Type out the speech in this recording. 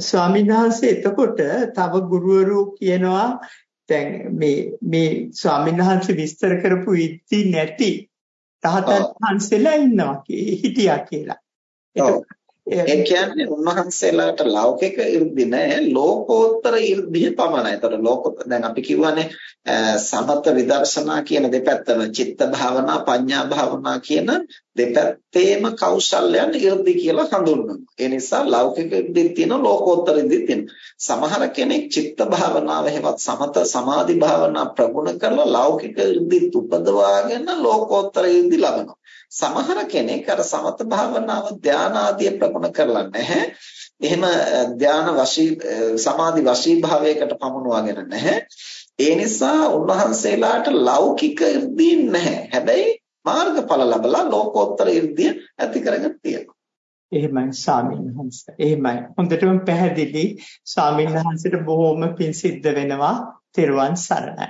ස්වාමීන් වහන්සේ එතකොට තව ගුරුවරු කියනවා දැන් මේ මේ ස්වාමීන් වහන්සේ විස්තර කරපු ඉති නැති රහතන් වහන්සේලා ඉන්නවා. හිටියා කියලා. ඒ කියන්නේ උන්වහන්සේලාට ලෞකික 이르දි නෑ ලෝකෝත්තර 이르දිය පමණයි. ඒතර ලෝක දැන් අපි කියවනේ සමත විදර්ශනා කියන දෙපැත්තම චිත්ත භාවනා පඤ්ඤා භාවනා කියන දෙපැත්තේම කෞශල්‍යයන් 이르දි කියලා හඳුන්වනවා. ඒ නිසා ලෞකික ඉර්ධිය තියෙන ලෝකෝත්තර ඉර්ධිය තියෙනවා. සමහර කෙනෙක් චිත්ත භාවනාව හේවත් සමත සමාධි භාවනා ප්‍රගුණ කරලා ලෞකික ඉර්ධිත් උපදවාගෙන ලෝකෝත්තර ඉර්ධි ලබනවා. සමහර කෙනෙක් අර සමත භාවනාව ධාන ආදී ප්‍රගුණ කරලා නැහැ. එහෙම ධාන වශී සමාධි වශී භාවයකට පමුණවාගෙන නැහැ. ඒ නිසා උන්වහන්සේලාට ලෞකික ඉර්ධිය නැහැ. හැබැයි මාර්ගඵල ලැබලා ලෝකෝත්තර 이르දිය ඇති කරගෙන තියෙනවා. එහෙමයි ස්වාමීන් වහන්සේ. එහෙමයි. හොඳටම පැහැදිලි. ස්වාමීන් වහන්සේට බොහොම පිං සිද්ධ වෙනවා. තෙරුවන් සරණයි.